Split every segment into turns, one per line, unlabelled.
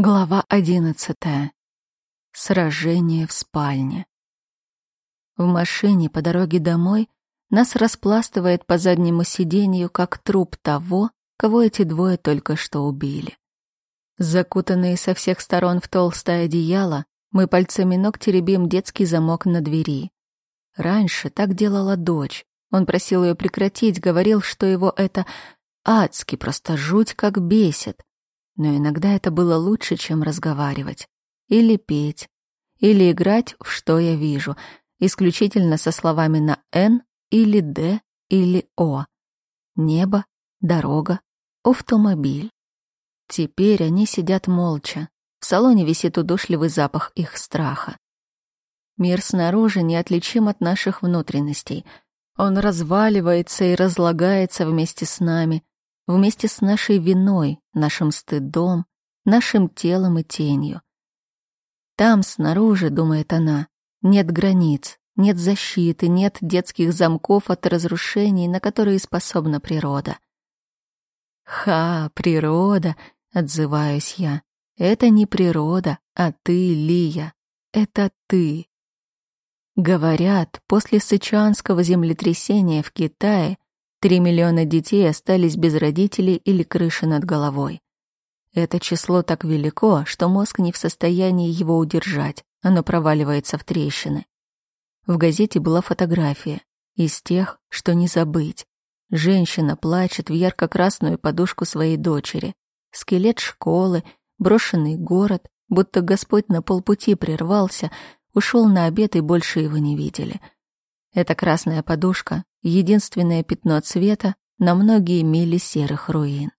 Глава одиннадцатая. Сражение в спальне. В машине по дороге домой нас распластывает по заднему сиденью, как труп того, кого эти двое только что убили. Закутанные со всех сторон в толстое одеяло, мы пальцами ног теребим детский замок на двери. Раньше так делала дочь. Он просил ее прекратить, говорил, что его это адски, просто жуть как бесит но иногда это было лучше, чем разговаривать. Или петь. Или играть в «что я вижу», исключительно со словами на «Н» или «Д» или «О». Небо, дорога, автомобиль. Теперь они сидят молча. В салоне висит удушливый запах их страха. Мир снаружи неотличим от наших внутренностей. Он разваливается и разлагается вместе с нами, вместе с нашей виной, нашим стыдом, нашим телом и тенью. Там, снаружи, думает она, нет границ, нет защиты, нет детских замков от разрушений, на которые способна природа. «Ха, природа!» — отзываюсь я. «Это не природа, а ты, Лия. Это ты». Говорят, после сычуанского землетрясения в Китае Три миллиона детей остались без родителей или крыши над головой. Это число так велико, что мозг не в состоянии его удержать, оно проваливается в трещины. В газете была фотография из тех, что не забыть. Женщина плачет в ярко-красную подушку своей дочери. Скелет школы, брошенный город, будто Господь на полпути прервался, ушел на обед и больше его не видели — эта красная подушка — единственное пятно цвета на многие мили серых руин.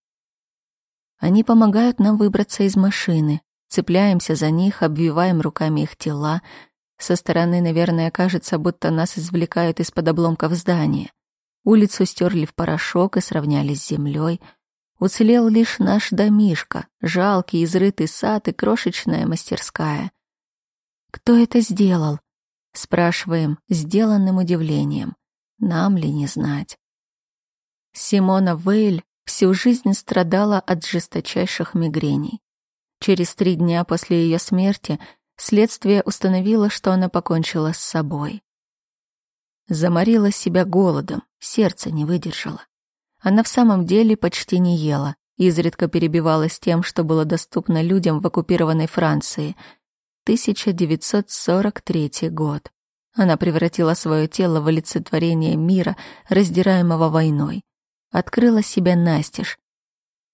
Они помогают нам выбраться из машины, цепляемся за них, обвиваем руками их тела. Со стороны, наверное, кажется, будто нас извлекают из-под обломков здания. Улицу стерли в порошок и сравняли с землей. Уцелел лишь наш домишка, жалкий, изрытый сад и крошечная мастерская. Кто это сделал? Спрашиваем сделанным удивлением. Нам ли не знать? Симона Вейль всю жизнь страдала от жесточайших мигрений. Через три дня после ее смерти следствие установило, что она покончила с собой. Заморила себя голодом, сердце не выдержало. Она в самом деле почти не ела, изредка перебивалась тем, что было доступно людям в оккупированной Франции — 1943 год. Она превратила свое тело в олицетворение мира, раздираемого войной. Открыла себя настежь.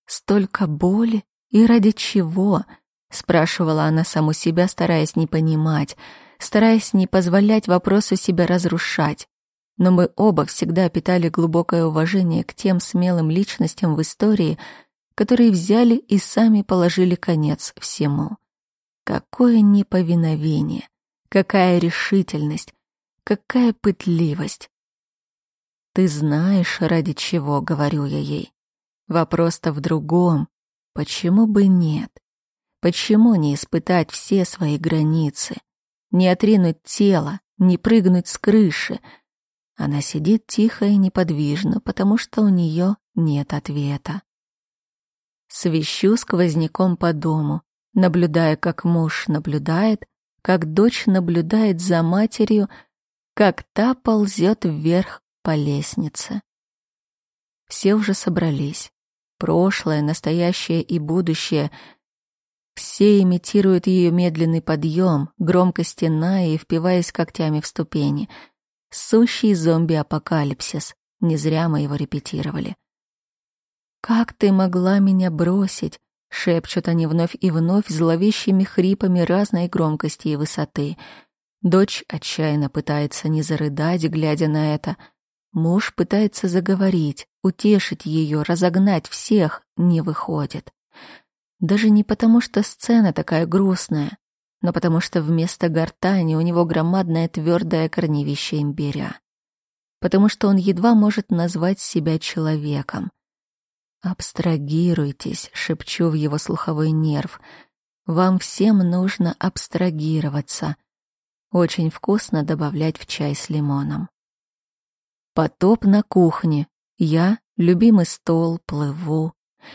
Столько боли и ради чего? спрашивала она саму себя, стараясь не понимать, стараясь не позволять вопросу себя разрушать. Но мы оба всегда питали глубокое уважение к тем смелым личностям в истории, которые взяли и сами положили конец всему. Какое неповиновение, какая решительность, какая пытливость. Ты знаешь, ради чего, говорю я ей. Вопрос-то в другом. Почему бы нет? Почему не испытать все свои границы? Не отринуть тело, не прыгнуть с крыши? Она сидит тихо и неподвижно, потому что у нее нет ответа. Свищу сквозняком по дому, наблюдая, как муж наблюдает, как дочь наблюдает за матерью, как та ползет вверх по лестнице. Все уже собрались. Прошлое, настоящее и будущее. Все имитируют ее медленный подъем, громко стеная и впиваясь когтями в ступени. Сущий зомби-апокалипсис. Не зря мы его репетировали. «Как ты могла меня бросить?» Шепчут они вновь и вновь зловещими хрипами разной громкости и высоты. Дочь отчаянно пытается не зарыдать, глядя на это. Муж пытается заговорить, утешить ее, разогнать всех, не выходит. Даже не потому, что сцена такая грустная, но потому что вместо гортани у него громадное твердое корневище имбиря. Потому что он едва может назвать себя человеком. «Абстрагируйтесь», — шепчу в его слуховой нерв. «Вам всем нужно абстрагироваться. Очень вкусно добавлять в чай с лимоном». Потоп на кухне. Я, любимый стол, плыву.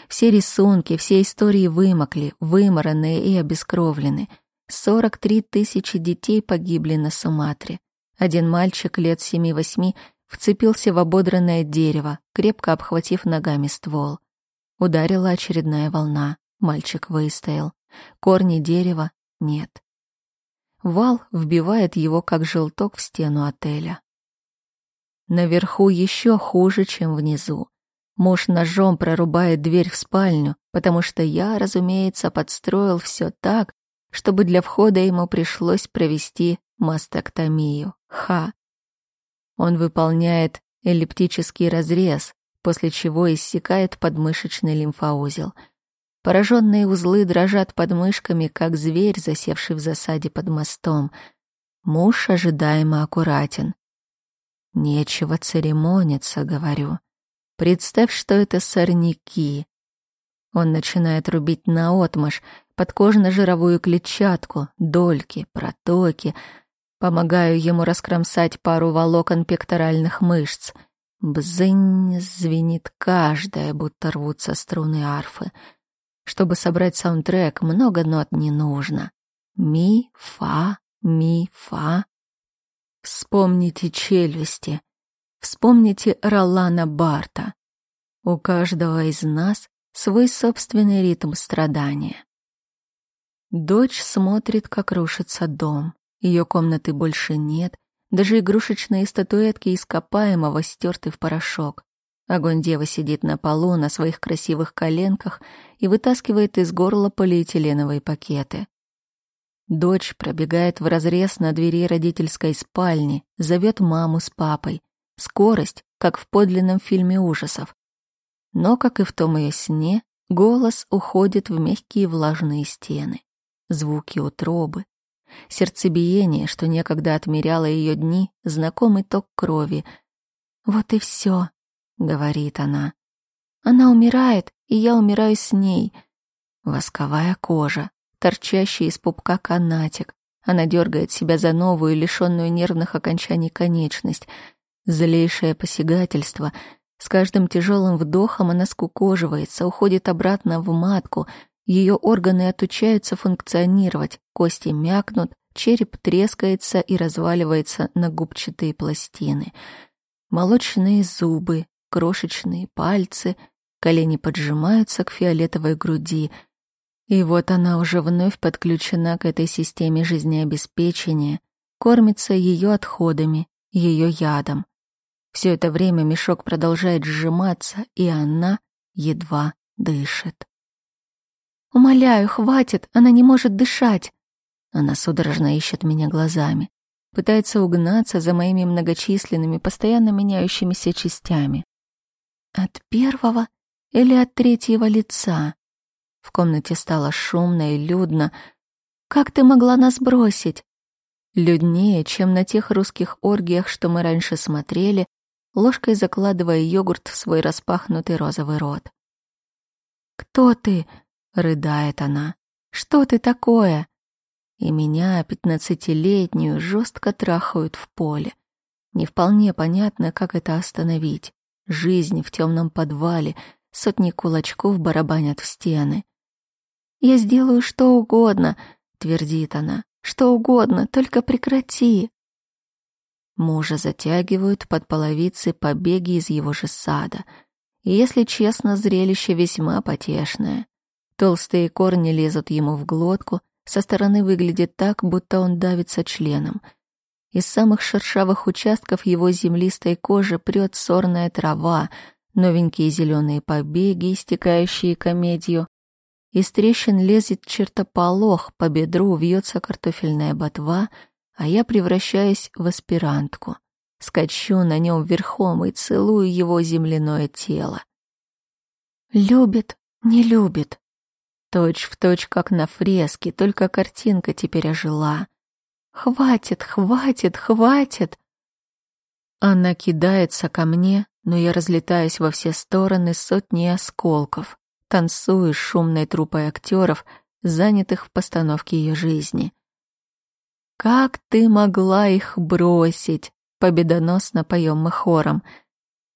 Все рисунки, все истории вымокли, вымаранные и обескровлены. 43 тысячи детей погибли на Суматре. Один мальчик лет 7-8 вцепился в ободранное дерево, крепко обхватив ногами ствол. Ударила очередная волна. Мальчик выстоял. Корни дерева нет. Вал вбивает его, как желток, в стену отеля. Наверху еще хуже, чем внизу. Муж ножом прорубает дверь в спальню, потому что я, разумеется, подстроил все так, чтобы для входа ему пришлось провести мастектомию. Ха! Он выполняет эллиптический разрез, после чего иссякает подмышечный лимфоузел. Пораженные узлы дрожат под мышками, как зверь, засевший в засаде под мостом. Муж ожидаемо аккуратен. Нечего церемониться, говорю. Представь, что это сорняки. Он начинает рубить наотмашь, подкожно-жировую клетчатку, дольки, протоки. Помогаю ему раскромсать пару волокон пекторальных мышц. Бзынь звенит каждая, будто рвутся струны арфы. Чтобы собрать саундтрек, много нот не нужно. Ми, фа, ми, фа. Вспомните челюсти. Вспомните Ролана Барта. У каждого из нас свой собственный ритм страдания. Дочь смотрит, как рушится дом. Ее комнаты больше нет, даже игрушечные статуэтки ископаемого стерты в порошок. Огонь дева сидит на полу на своих красивых коленках и вытаскивает из горла полиэтиленовые пакеты. Дочь пробегает в разрез на двери родительской спальни, зовет маму с папой. Скорость, как в подлинном фильме ужасов. Но, как и в том ее сне, голос уходит в мягкие влажные стены звуки утробы, сердцебиение, что некогда отмеряло ее дни, знакомый ток крови. «Вот и все», — говорит она. «Она умирает, и я умираю с ней». Восковая кожа, торчащий из пупка канатик. Она дергает себя за новую, лишенную нервных окончаний конечность. Злейшее посягательство. С каждым тяжелым вдохом она скукоживается, уходит обратно в матку — ее органы отучаются функционировать, кости мякнут, череп трескается и разваливается на губчатые пластины. Молочные зубы, крошечные пальцы, колени поджимаются к фиолетовой груди. И вот она уже вновь подключена к этой системе жизнеобеспечения, кормится ее отходами, ее ядом. Все это время мешок продолжает сжиматься, и она едва дышит. Умоляю, хватит, она не может дышать. Она судорожно ищет меня глазами, пытается угнаться за моими многочисленными, постоянно меняющимися частями. От первого или от третьего лица? В комнате стало шумно и людно. Как ты могла нас бросить? Люднее, чем на тех русских оргиях, что мы раньше смотрели, ложкой закладывая йогурт в свой распахнутый розовый рот. «Кто ты?» — рыдает она. «Что ты такое?» И меня, пятнадцатилетнюю, жестко трахают в поле. Не вполне понятно, как это остановить. Жизнь в темном подвале, сотни кулачков барабанят в стены. «Я сделаю что угодно», — твердит она. «Что угодно, только прекрати». Мужа затягивают под половицы побеги из его же сада. И, если честно, зрелище весьма потешное. Толстые корни лезут ему в глотку, со стороны выглядит так, будто он давится членом. Из самых шершавых участков его землистой кожи прет сорная трава, новенькие зеленые побеги, истекающие комедию. Из трещин лезет чертополох, по бедру вьется картофельная ботва, а я превращаюсь в аспирантку. Скачу на нем верхом и целую его земляное тело. Любит, не любит. Точь в точь, как на фреске, только картинка теперь ожила. «Хватит, хватит, хватит!» Она кидается ко мне, но я разлетаюсь во все стороны сотни осколков, танцую с шумной трупой актеров, занятых в постановке ее жизни. «Как ты могла их бросить?» — победоносно поем мы хором.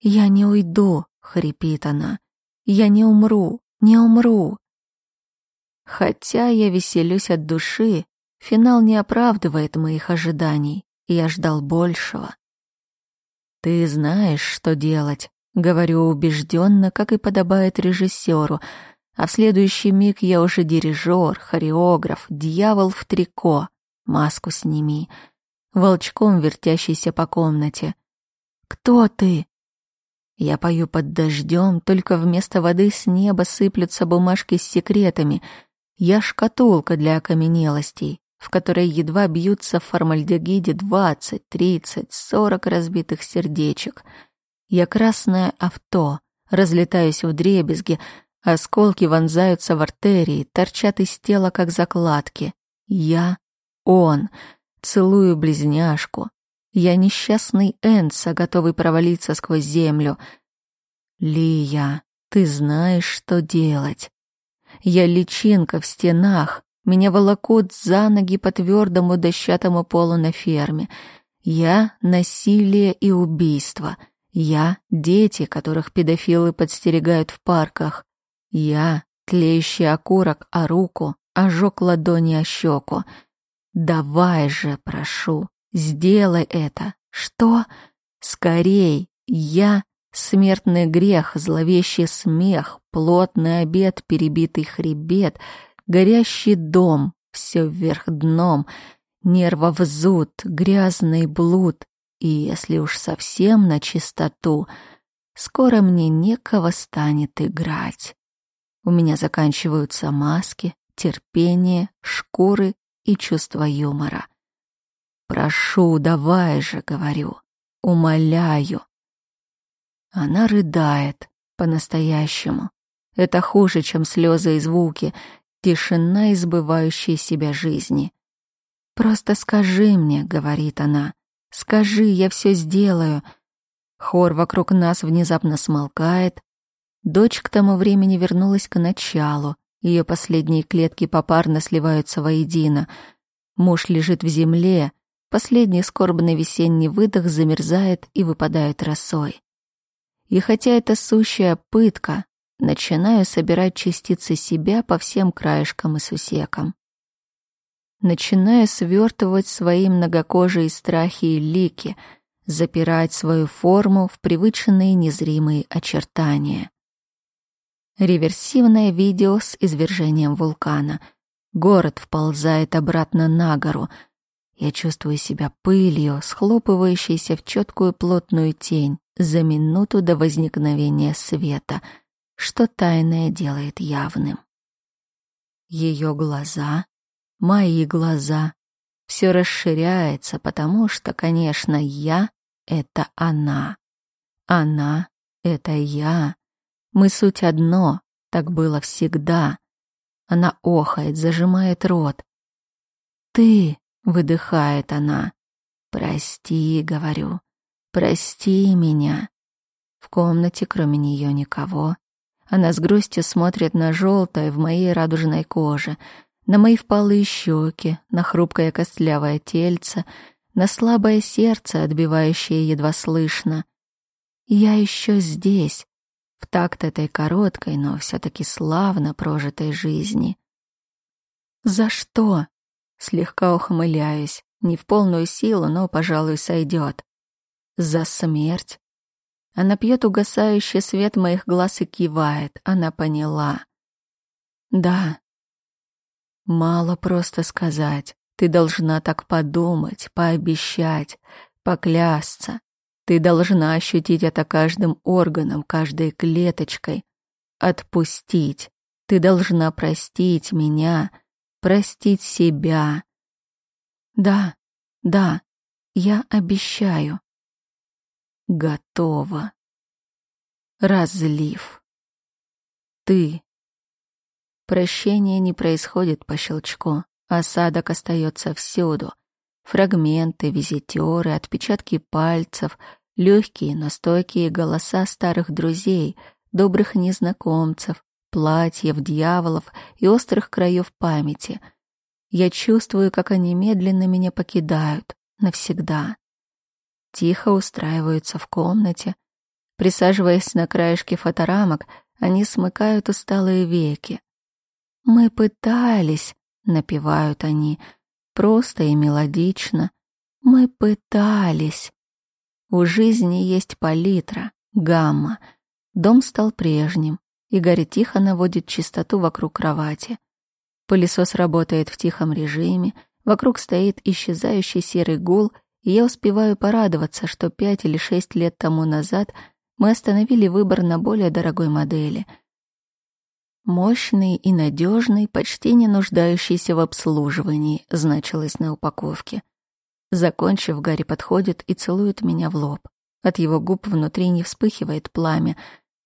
«Я не уйду», — хрипит она. «Я не умру, не умру. Хотя я веселюсь от души, финал не оправдывает моих ожиданий, я ждал большего. «Ты знаешь, что делать», — говорю убежденно, как и подобает режиссеру, а в следующий миг я уже дирижер, хореограф, дьявол в трико. Маску сними. Волчком вертящийся по комнате. «Кто ты?» Я пою под дождем, только вместо воды с неба сыплются бумажки с секретами. Я шкатулка для окаменелостей, в которой едва бьются в формальдегиде двадцать, тридцать, сорок разбитых сердечек. Я красное авто, разлетаюсь в дребезги, осколки вонзаются в артерии, торчат из тела, как закладки. Я — он, целую близняшку, я несчастный Энса, готовый провалиться сквозь землю. Лия, ты знаешь, что делать. Я личинка в стенах. Меня волокут за ноги по твердому дощатому полу на ферме. Я — насилие и убийство. Я — дети, которых педофилы подстерегают в парках. Я — тлеющий окурок о руку, ожог ладони о щеку. Давай же, прошу, Сделай это. Что? Скорей. Я смертный грех, зловещий смех, плотный обед, перебитый хребет, горящий дом, все вверх дном, нервов зуд, грязный блуд. И если уж совсем на чистоту, скоро мне некого станет играть. У меня заканчиваются маски, терпение, шкуры и чувство юмора. Прошу, давай же, говорю, умоляю. Она рыдает по-настоящему. Это хуже, чем слезы и звуки, тишина избывающей себя жизни. «Просто скажи мне», — говорит она, — «скажи, я все сделаю». Хор вокруг нас внезапно смолкает. Дочь к тому времени вернулась к началу. Ее последние клетки попарно сливаются воедино. Муж лежит в земле, Последний скорбный весенний выдох замерзает и выпадает росой. И хотя это сущая пытка, начинаю собирать частицы себя по всем краешкам и сусекам. Начинаю свертывать свои многокожие страхи и лики, запирать свою форму в привычные незримые очертания. Реверсивное видео с извержением вулкана. Город вползает обратно на гору — я чувствую себя пылью, схлопывающейся в четкую плотную тень за минуту до возникновения света, что тайное делает явным. Ее глаза, мои глаза, все расширяется, потому что, конечно, я — это она. Она — это я. Мы суть одно, так было всегда. Она охает, зажимает рот. «Ты!» Выдыхает она. «Прости», — говорю, — «прости меня». В комнате кроме нее никого. Она с грустью смотрит на желтое в моей радужной коже, на мои впалые щеки, на хрупкое костлявое тельце, на слабое сердце, отбивающее едва слышно. Я еще здесь, в такт этой короткой, но все-таки славно прожитой жизни. За что? Слегка ухмыляюсь. Не в полную силу, но, пожалуй, сойдет. За смерть. Она пьет угасающий свет моих глаз и кивает. Она поняла. Да. Мало просто сказать. Ты должна так подумать, пообещать, поклясться. Ты должна ощутить это каждым органом, каждой клеточкой. Отпустить. Ты должна простить меня — простить себя. Да, да, я обещаю. Готово. Разлив. Ты. Прощение не происходит по щелчку. Осадок остается всюду. Фрагменты, визитеры, отпечатки пальцев, легкие, но стойкие голоса старых друзей, добрых незнакомцев, платьев, дьяволов и острых краев памяти. Я чувствую, как они медленно меня покидают навсегда. Тихо устраиваются в комнате. Присаживаясь на краешке фоторамок, Они смыкают усталые веки. «Мы пытались», — напевают они, просто и мелодично. «Мы пытались». У жизни есть палитра, гамма. Дом стал прежним. Игорь тихо наводит чистоту вокруг кровати. Пылесос работает в тихом режиме, вокруг стоит исчезающий серый гул, и я успеваю порадоваться, что пять или шесть лет тому назад мы остановили выбор на более дорогой модели. Мощный и надежный, почти не нуждающийся в обслуживании, значилось на упаковке. Закончив, Гарри подходит и целует меня в лоб. От его губ внутри не вспыхивает пламя,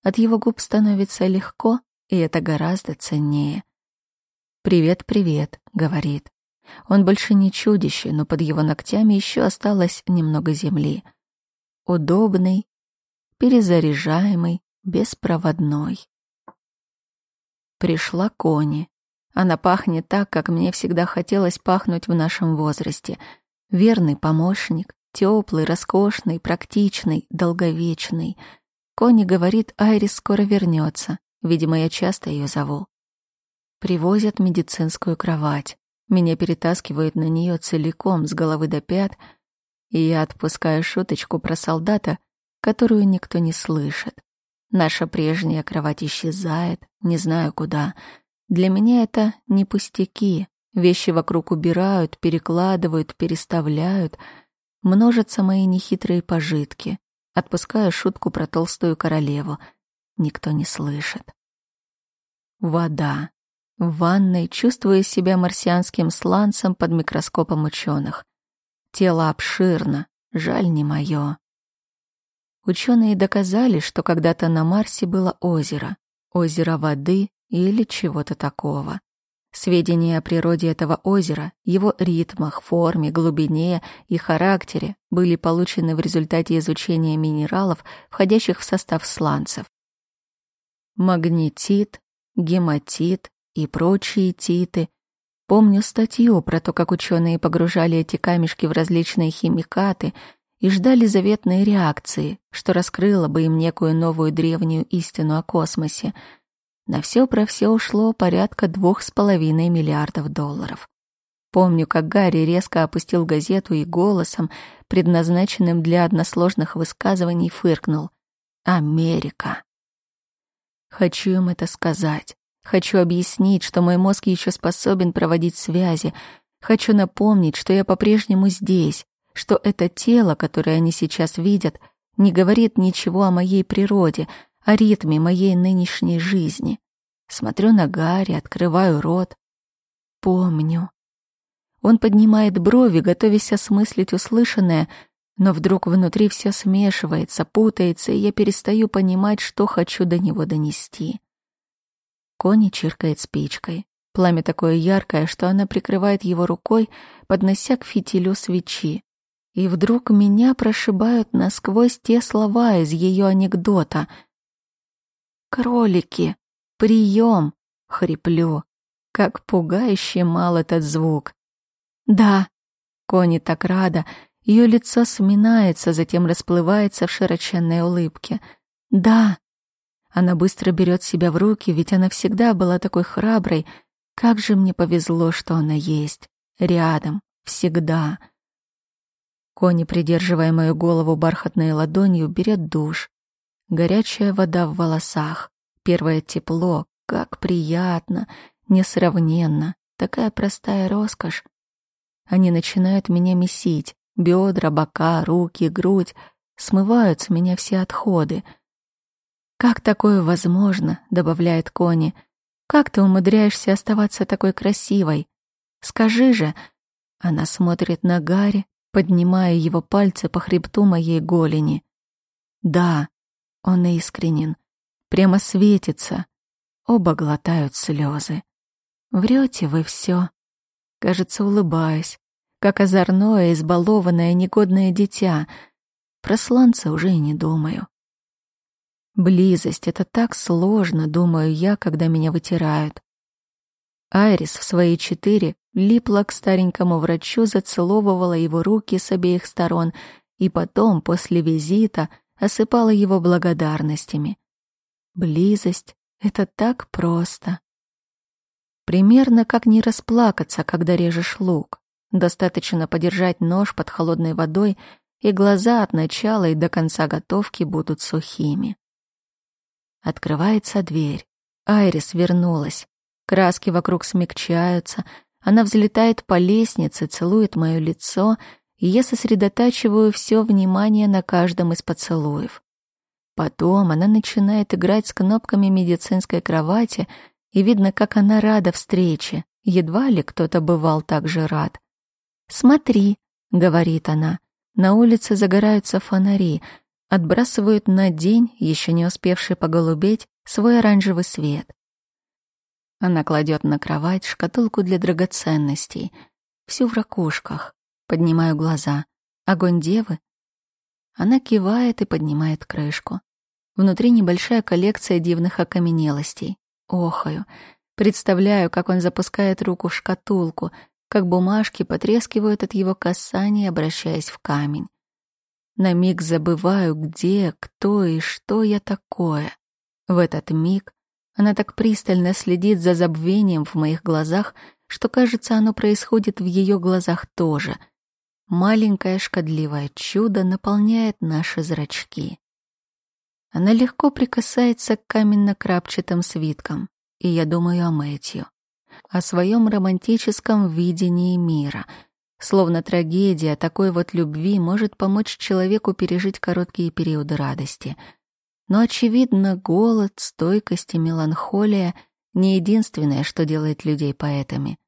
от его губ становится легко, и это гораздо ценнее. «Привет, привет», — говорит. Он больше не чудище, но под его ногтями еще осталось немного земли. Удобный, перезаряжаемый, беспроводной. Пришла Кони. Она пахнет так, как мне всегда хотелось пахнуть в нашем возрасте. Верный помощник, теплый, роскошный, практичный, долговечный. Кони говорит, Айрис скоро вернется. Видимо, я часто ее зову. Привозят медицинскую кровать. Меня перетаскивают на нее целиком, с головы до пят, и я отпускаю шуточку про солдата, которую никто не слышит. Наша прежняя кровать исчезает, не знаю куда. Для меня это не пустяки. Вещи вокруг убирают, перекладывают, переставляют. Множатся мои нехитрые пожитки. Отпускаю шутку про толстую королеву. Никто не слышит. Вода. В ванной чувствую себя марсианским сланцем под микроскопом ученых. Тело обширно, жаль не мое. Ученые доказали, что когда-то на Марсе было озеро, озеро воды или чего-то такого. Сведения о природе этого озера, его ритмах, форме, глубине и характере были получены в результате изучения минералов, входящих в состав сланцев. Магнетит, гематит, и прочие титы. Помню статью про то, как ученые погружали эти камешки в различные химикаты и ждали заветной реакции, что раскрыло бы им некую новую древнюю истину о космосе. На все про все ушло порядка двух с половиной миллиардов долларов. Помню, как Гарри резко опустил газету и голосом, предназначенным для односложных высказываний, фыркнул. «Америка!» Хочу им это сказать. Хочу объяснить, что мой мозг еще способен проводить связи. Хочу напомнить, что я по-прежнему здесь, что это тело, которое они сейчас видят, не говорит ничего о моей природе, о ритме моей нынешней жизни. Смотрю на Гарри, открываю рот. Помню. Он поднимает брови, готовясь осмыслить услышанное, но вдруг внутри все смешивается, путается, и я перестаю понимать, что хочу до него донести. Кони чиркает спичкой. Пламя такое яркое, что она прикрывает его рукой, поднося к фитилю свечи. И вдруг меня прошибают насквозь те слова из ее анекдота. «Кролики! Прием!» — хриплю. Как пугающе мал этот звук. «Да!» — Кони так рада. Ее лицо сминается, затем расплывается в широченной улыбке. «Да!» Она быстро берет себя в руки, ведь она всегда была такой храброй. Как же мне повезло, что она есть. Рядом. Всегда. Кони, придерживая мою голову бархатной ладонью, берет душ. Горячая вода в волосах. Первое тепло. Как приятно. Несравненно. Такая простая роскошь. Они начинают меня месить. Бедра, бока, руки, грудь. Смывают с меня все отходы — «Как такое возможно?» — добавляет Кони. «Как ты умудряешься оставаться такой красивой? Скажи же!» Она смотрит на Гарри, поднимая его пальцы по хребту моей голени. «Да, он искренен, прямо светится. Оба глотают слезы. Врете вы все. Кажется, улыбаясь, как озорное, избалованное, негодное дитя. Про сланца уже и не думаю. Близость — это так сложно, думаю я, когда меня вытирают. Айрис в свои четыре липла к старенькому врачу, зацеловывала его руки с обеих сторон и потом, после визита, осыпала его благодарностями. Близость Это так просто. Примерно как не расплакаться, когда режешь лук. Достаточно подержать нож под холодной водой, и глаза от начала и до конца готовки будут сухими. Открывается дверь. Айрис вернулась. Краски вокруг смягчаются. Она взлетает по лестнице, целует мое лицо, и я сосредотачиваю все внимание на каждом из поцелуев. Потом она начинает играть с кнопками медицинской кровати, и видно, как она рада встрече. Едва ли кто-то бывал так же рад. «Смотри», — говорит она, — «на улице загораются фонари, отбрасывают на день, еще не успевший поголубеть, свой оранжевый свет. Она кладет на кровать шкатулку для драгоценностей, всю в ракушках. Поднимаю глаза. Огонь девы? Она кивает и поднимает крышку. Внутри небольшая коллекция дивных окаменелостей. Охаю. Представляю, как он запускает руку в шкатулку, как бумажки потрескивают от его касания, обращаясь в камень. На миг забываю, где, кто и что я такое. В этот миг она так пристально следит за забвением в моих глазах, что, кажется, оно происходит в ее глазах тоже. Маленькое шкодливое чудо наполняет наши зрачки. Она легко прикасается к каменно-крапчатым свиткам, и я думаю о Мэтью, о своем романтическом видении мира. Словно трагедия такой вот любви может помочь человеку пережить короткие периоды радости. Но, очевидно, голод, стойкость и меланхолия — не единственное, что делает людей поэтами.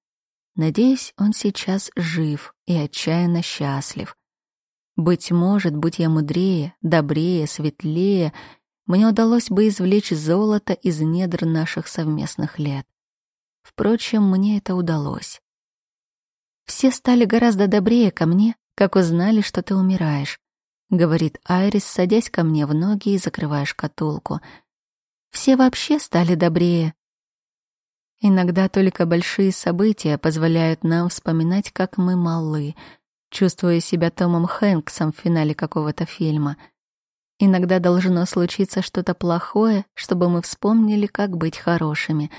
Надеюсь, он сейчас жив и отчаянно счастлив. Быть может, будь я мудрее, добрее, светлее, мне удалось бы извлечь золото из недр наших совместных лет. Впрочем, мне это удалось. Все стали гораздо добрее ко мне, как узнали, что ты умираешь, говорит Айрис, садясь ко мне в ноги и закрывая шкатулку. Все вообще стали добрее. Иногда только большие события позволяют нам вспоминать, как мы малы — чувствуя себя Томом Хэнксом в финале какого-то фильма. Иногда должно случиться что-то плохое, чтобы мы вспомнили, как быть хорошими.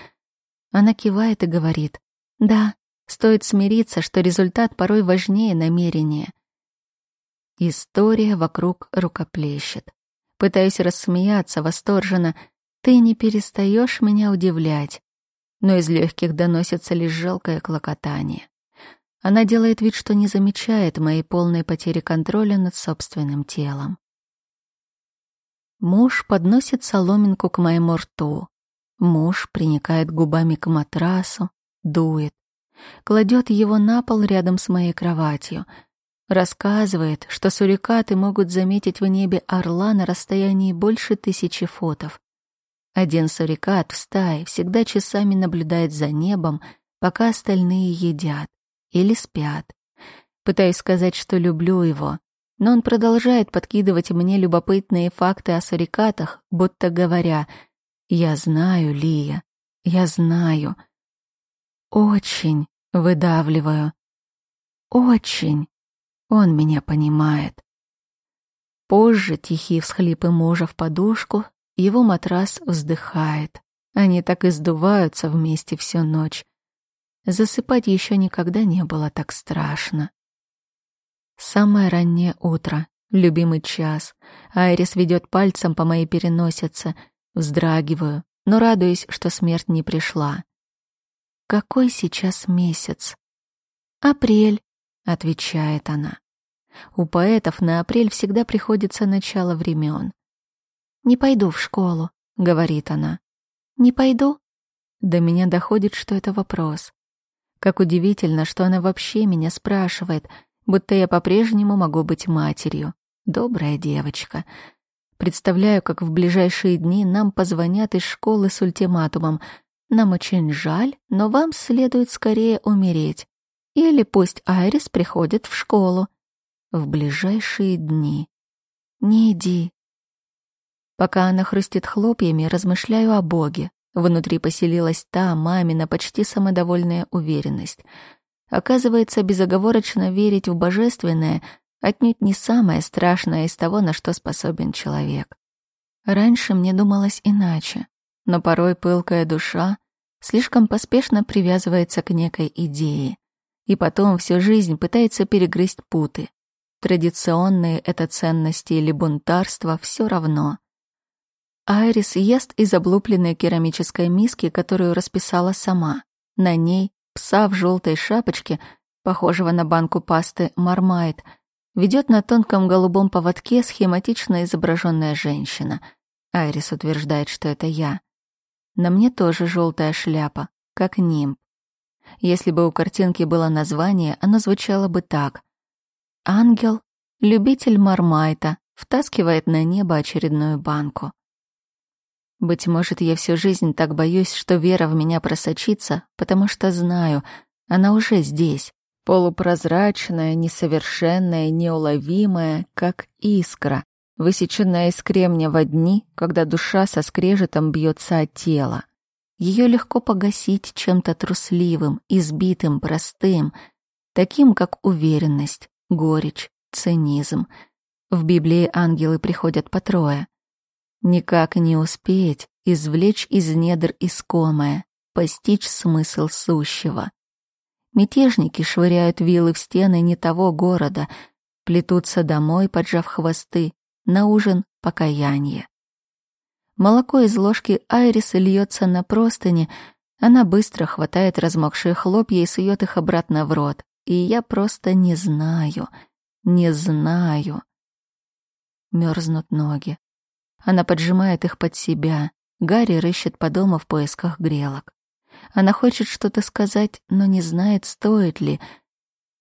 Она кивает и говорит, «Да, стоит смириться, что результат порой важнее намерения». История вокруг рукоплещет. Пытаюсь рассмеяться восторженно. «Ты не перестаешь меня удивлять». Но из легких доносится лишь жалкое клокотание. Она делает вид, что не замечает моей полной потери контроля над собственным телом. Муж подносит соломинку к моему рту. Муж приникает губами к матрасу, дует. Кладет его на пол рядом с моей кроватью. Рассказывает, что сурикаты могут заметить в небе орла на расстоянии больше тысячи футов. Один сурикат в стае всегда часами наблюдает за небом, пока остальные едят или спят. Пытаюсь сказать, что люблю его, но он продолжает подкидывать мне любопытные факты о сурикатах, будто говоря «Я знаю, Лия, я знаю». Очень выдавливаю. Очень. Он меня понимает. Позже тихие всхлипы мужа в подушку, его матрас вздыхает. Они так и сдуваются вместе всю ночь. Засыпать еще никогда не было так страшно. Самое раннее утро, любимый час. Айрис ведет пальцем по моей переносице. Вздрагиваю, но радуюсь, что смерть не пришла. Какой сейчас месяц? Апрель, отвечает она. У поэтов на апрель всегда приходится начало времен. Не пойду в школу, говорит она. Не пойду? До меня доходит, что это вопрос. Как удивительно, что она вообще меня спрашивает, будто я по-прежнему могу быть матерью. Добрая девочка. Представляю, как в ближайшие дни нам позвонят из школы с ультиматумом. Нам очень жаль, но вам следует скорее умереть. Или пусть Айрис приходит в школу. В ближайшие дни. Не иди. Пока она хрустит хлопьями, размышляю о Боге. Внутри поселилась та мамина почти самодовольная уверенность. Оказывается, безоговорочно верить в божественное отнюдь не самое страшное из того, на что способен человек. Раньше мне думалось иначе. но порой пылкая душа слишком поспешно привязывается к некой идее и потом всю жизнь пытается перегрызть путы. Традиционные это ценности или бунтарство все равно. Айрис ест из облупленной керамической миски, которую расписала сама. На ней пса в желтой шапочке, похожего на банку пасты Мармайт, ведет на тонком голубом поводке схематично изображенная женщина. Айрис утверждает, что это я. На мне тоже желтая шляпа, как нимб. Если бы у картинки было название, оно звучало бы так. «Ангел, любитель Мармайта, втаскивает на небо очередную банку». Быть может, я всю жизнь так боюсь, что вера в меня просочится, потому что знаю, она уже здесь, полупрозрачная, несовершенная, неуловимая, как искра, высеченная из кремня в дни, когда душа со скрежетом бьется от тела. Ее легко погасить чем-то трусливым, избитым, простым, таким, как уверенность, горечь, цинизм. В Библии ангелы приходят по трое. Никак не успеть извлечь из недр искомое, постичь смысл сущего. Мятежники швыряют вилы в стены не того города, плетутся домой, поджав хвосты, на ужин покаяние. Молоко из ложки Айриса льется на простыни, она быстро хватает размокшие хлопья и сует их обратно в рот. И я просто не знаю, не знаю. Мерзнут ноги. Она поджимает их под себя. Гарри рыщет по дому в поисках грелок. Она хочет что-то сказать, но не знает, стоит ли.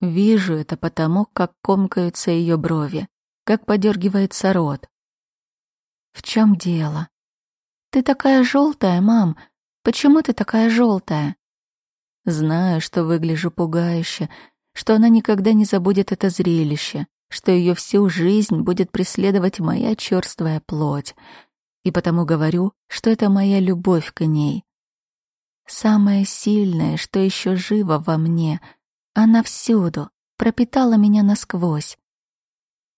Вижу это потому, как комкаются ее брови, как подергивается рот. В чем дело? Ты такая желтая, мам. Почему ты такая желтая? Знаю, что выгляжу пугающе, что она никогда не забудет это зрелище, что ее всю жизнь будет преследовать моя черствая плоть. И потому говорю, что это моя любовь к ней. Самое сильное, что еще живо во мне, она всюду, пропитала меня насквозь.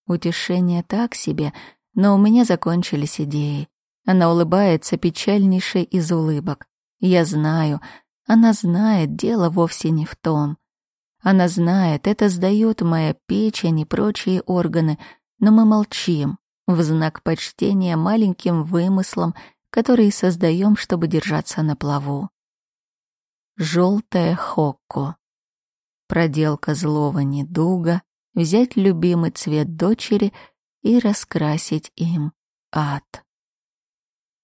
Утешение так себе, но у меня закончились идеи. Она улыбается печальнейшей из улыбок. Я знаю, она знает, дело вовсе не в том. Она знает, это сдает моя печень и прочие органы, но мы молчим, в знак почтения маленьким вымыслам, которые создаем, чтобы держаться на плаву. Желтая хокко. Проделка злого недуга, взять любимый цвет дочери и раскрасить им ад.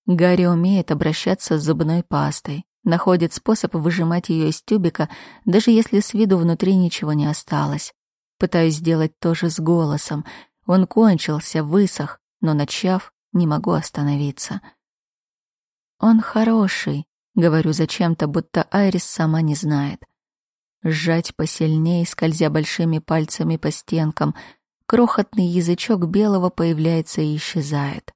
Гарри умеет обращаться с зубной пастой находит способ выжимать ее из тюбика, даже если с виду внутри ничего не осталось. Пытаюсь сделать то же с голосом. Он кончился, высох, но, начав, не могу остановиться. «Он хороший», — говорю зачем-то, будто Айрис сама не знает. Сжать посильнее, скользя большими пальцами по стенкам, крохотный язычок белого появляется и исчезает.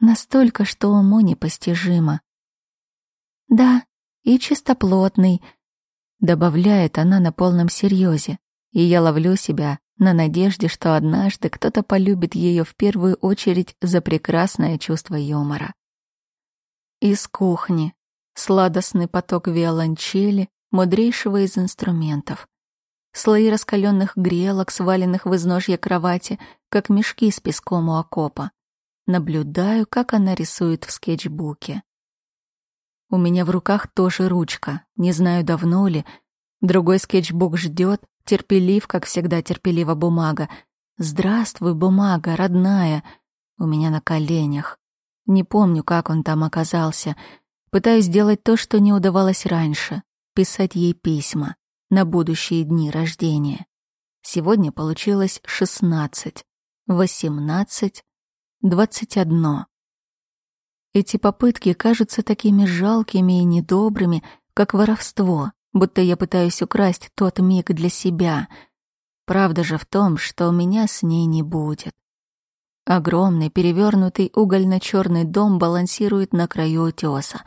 Настолько, что уму непостижимо. Да, и чистоплотный, добавляет она на полном серьезе, и я ловлю себя на надежде, что однажды кто-то полюбит ее в первую очередь за прекрасное чувство юмора. Из кухни сладостный поток виолончели, мудрейшего из инструментов. Слои раскаленных грелок, сваленных в изножье кровати, как мешки с песком у окопа. Наблюдаю, как она рисует в скетчбуке. У меня в руках тоже ручка, не знаю, давно ли. Другой скетчбук ждет, терпелив, как всегда терпелива бумага. «Здравствуй, бумага, родная!» У меня на коленях. Не помню, как он там оказался. Пытаюсь сделать то, что не удавалось раньше. Писать ей письма на будущие дни рождения. Сегодня получилось шестнадцать, восемнадцать, двадцать одно. Эти попытки кажутся такими жалкими и недобрыми, как воровство, будто я пытаюсь украсть тот миг для себя. Правда же в том, что у меня с ней не будет. Огромный перевернутый угольно-черный дом балансирует на краю утеса.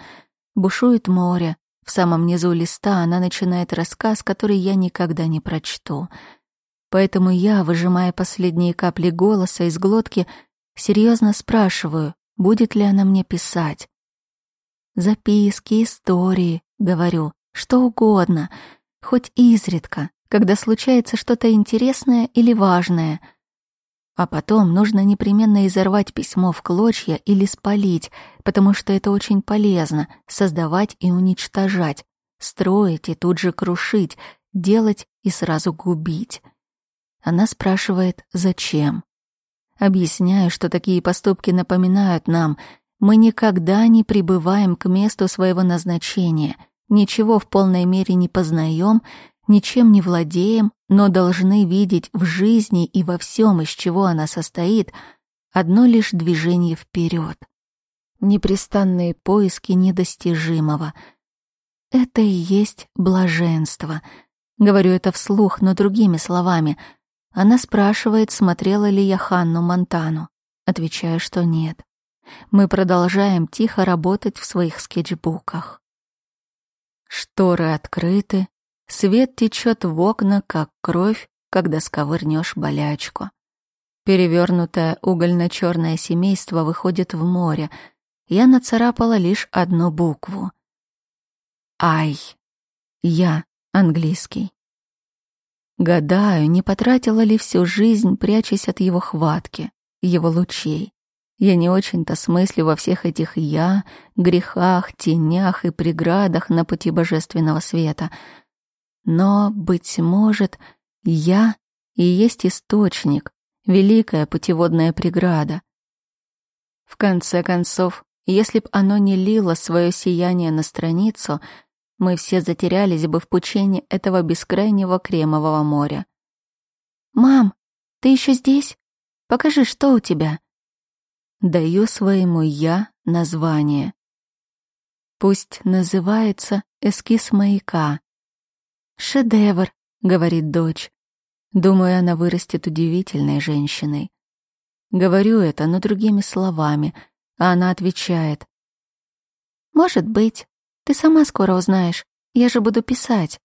Бушует море. В самом низу листа она начинает рассказ, который я никогда не прочту. Поэтому я, выжимая последние капли голоса из глотки, серьезно спрашиваю, будет ли она мне писать. записки, истории, говорю, что угодно, хоть изредка, когда случается что-то интересное или важное. А потом нужно непременно изорвать письмо в клочья или спалить, потому что это очень полезно — создавать и уничтожать, строить и тут же крушить, делать и сразу губить. Она спрашивает, зачем. Объясняю, что такие поступки напоминают нам, мы никогда не прибываем к месту своего назначения, ничего в полной мере не познаем, ничем не владеем, но должны видеть в жизни и во всем, из чего она состоит, одно лишь движение вперед. Непрестанные поиски недостижимого. Это и есть блаженство. Говорю это вслух, но другими словами — она спрашивает, смотрела ли я Ханну Монтану. Отвечаю, что нет. Мы продолжаем тихо работать в своих скетчбуках. Шторы открыты, свет течет в окна, как кровь, когда сковырнешь болячку. Перевернутое угольно-черное семейство выходит в море. Я нацарапала лишь одну букву. Ай. Я, английский. Гадаю, не потратила ли всю жизнь, прячась от его хватки, его лучей. Я не очень-то смыслю во всех этих «я», грехах, тенях и преградах на пути божественного света. Но, быть может, я и есть источник, великая путеводная преграда. В конце концов, если б оно не лило свое сияние на страницу — мы все затерялись бы в пучине этого бескрайнего кремового моря. «Мам, ты еще здесь? Покажи, что у тебя?» Даю своему «я» название. Пусть называется «Эскиз маяка». «Шедевр», — говорит дочь. Думаю, она вырастет удивительной женщиной. Говорю это, но другими словами, а она отвечает. «Может быть, ты сама скоро узнаешь. Я же буду писать.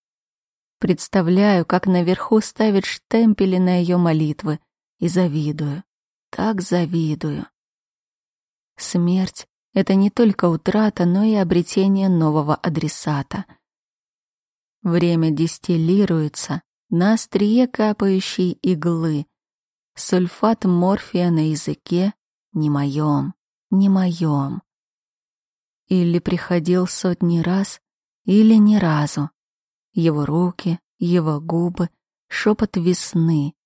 Представляю, как наверху ставит штемпели на ее молитвы. И завидую. Так завидую. Смерть — это не только утрата, но и обретение нового адресата. Время дистиллируется на острие капающей иглы. Сульфат морфия на языке не моем, не моем. Или приходил сотни раз, или ни разу. Его руки, его губы, шепот весны,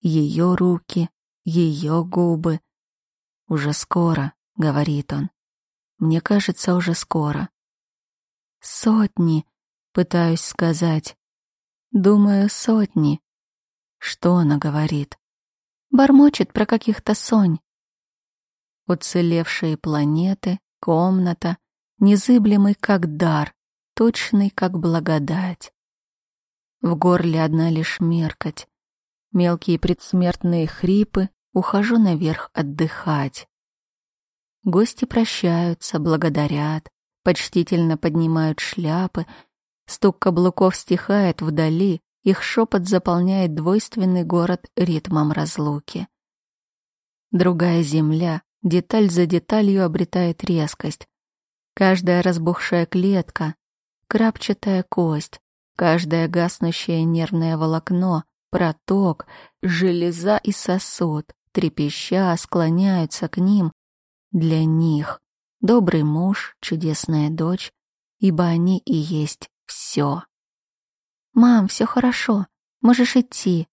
ее руки, ее губы. «Уже скоро», — говорит он. «Мне кажется, уже скоро». «Сотни», — пытаюсь сказать. «Думаю, сотни». Что она говорит? Бормочет про каких-то сонь. Уцелевшие планеты, комната, незыблемый как дар, точный как благодать. В горле одна лишь меркоть, мелкие предсмертные хрипы, ухожу наверх отдыхать. Гости прощаются, благодарят, почтительно поднимают шляпы, стук каблуков стихает вдали, их шепот заполняет двойственный город ритмом разлуки. Другая земля, деталь за деталью обретает резкость, Каждая разбухшая клетка, крапчатая кость, каждое гаснущее нервное волокно, проток, железа и сосуд, трепеща, склоняются к ним. Для них добрый муж, чудесная дочь, ибо они и есть все. «Мам, все хорошо, можешь идти».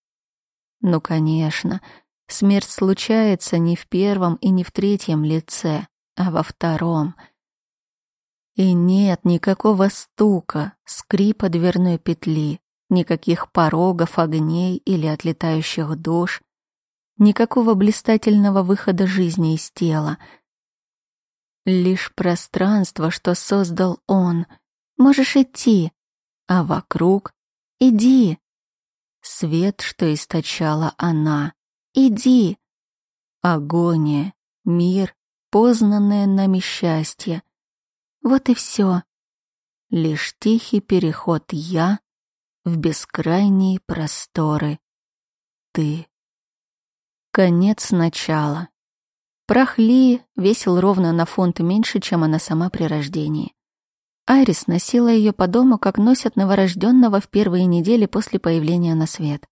Ну, конечно, смерть случается не в первом и не в третьем лице, а во втором — и нет никакого стука, скрипа дверной петли, никаких порогов, огней или отлетающих душ, никакого блистательного выхода жизни из тела. Лишь пространство, что создал он. Можешь идти, а вокруг — иди. Свет, что источала она. Иди. Агония, мир, познанное нами счастье, вот и все. Лишь тихий переход я в бескрайние просторы. Ты. Конец начала. Прах Ли весил ровно на фунт меньше, чем она сама при рождении. Айрис носила ее по дому, как носят новорожденного в первые недели после появления на свет.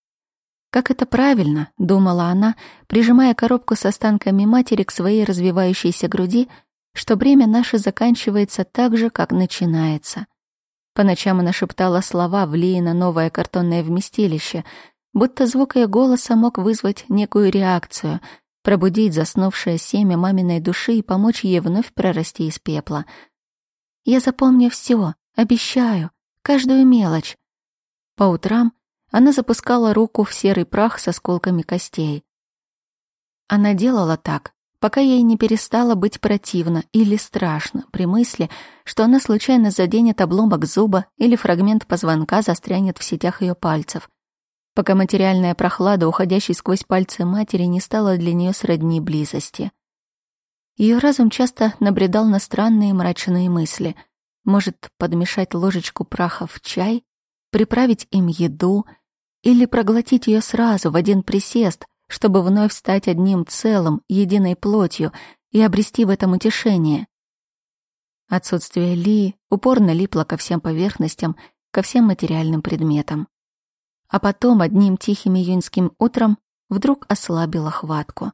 Как это правильно, думала она, прижимая коробку с останками матери к своей развивающейся груди, что время наше заканчивается так же, как начинается. По ночам она шептала слова, влея на новое картонное вместилище, будто звук ее голоса мог вызвать некую реакцию, пробудить заснувшее семя маминой души и помочь ей вновь прорасти из пепла. «Я запомню все, обещаю, каждую мелочь». По утрам она запускала руку в серый прах с осколками костей. Она делала так, пока ей не перестало быть противно или страшно при мысли, что она случайно заденет обломок зуба или фрагмент позвонка застрянет в сетях ее пальцев, пока материальная прохлада, уходящая сквозь пальцы матери, не стала для нее сродни близости. Ее разум часто набредал на странные мрачные мысли. Может, подмешать ложечку праха в чай, приправить им еду — или проглотить ее сразу в один присест, чтобы вновь стать одним целым, единой плотью и обрести в этом утешение. Отсутствие Ли упорно липло ко всем поверхностям, ко всем материальным предметам. А потом одним тихим июньским утром вдруг ослабила хватку.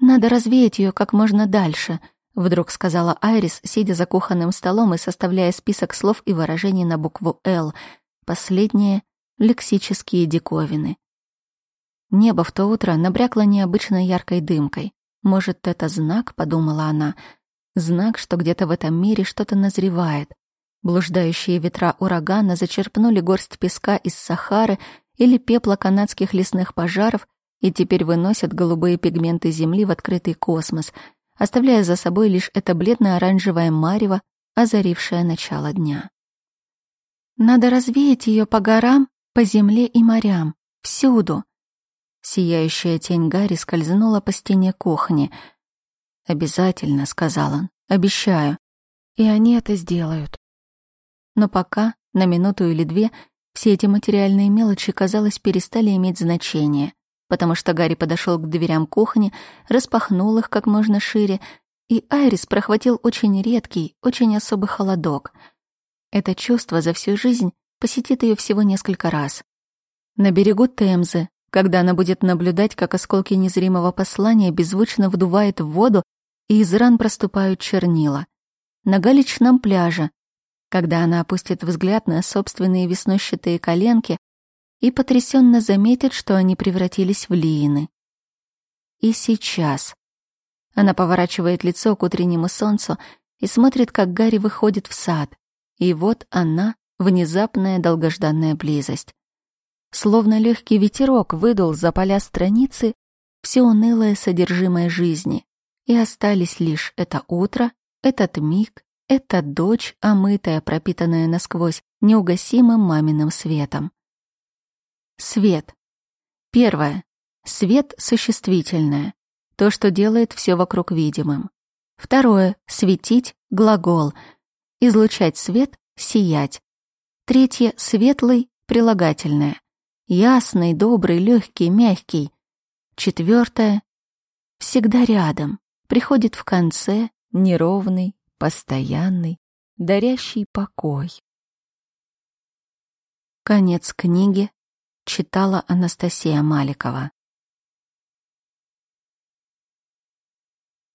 «Надо развеять ее как можно дальше», — вдруг сказала Айрис, сидя за кухонным столом и составляя список слов и выражений на букву «Л», последнее лексические диковины. Небо в то утро набрякло необычно яркой дымкой. Может, это знак, подумала она, знак, что где-то в этом мире что-то назревает. Блуждающие ветра урагана зачерпнули горсть песка из Сахары или пепла канадских лесных пожаров и теперь выносят голубые пигменты Земли в открытый космос, оставляя за собой лишь это бледно-оранжевое марево, озарившее начало дня. Надо развеять ее по горам по земле и морям, всюду. Сияющая тень Гарри скользнула по стене кухни. «Обязательно», — сказал он, — «обещаю». И они это сделают. Но пока, на минуту или две, все эти материальные мелочи, казалось, перестали иметь значение, потому что Гарри подошел к дверям кухни, распахнул их как можно шире, и Айрис прохватил очень редкий, очень особый холодок. Это чувство за всю жизнь посетит ее всего несколько раз. На берегу Темзы, когда она будет наблюдать, как осколки незримого послания беззвучно вдувает в воду, и из ран проступают чернила. На галечном пляже, когда она опустит взгляд на собственные веснущатые коленки и потрясенно заметит, что они превратились в лиины. И сейчас. Она поворачивает лицо к утреннему солнцу и смотрит, как Гарри выходит в сад. И вот она внезапная долгожданная близость. Словно легкий ветерок выдул за поля страницы все унылое содержимое жизни, и остались лишь это утро, этот миг, эта дочь, омытая, пропитанная насквозь неугасимым маминым светом. Свет. Первое. Свет существительное. То, что делает все вокруг видимым. Второе. Светить — глагол. Излучать свет — сиять. Третье — светлый, прилагательное. Ясный, добрый, легкий, мягкий. Четвертое — всегда рядом, приходит в конце, неровный, постоянный, дарящий покой. Конец книги читала Анастасия Маликова.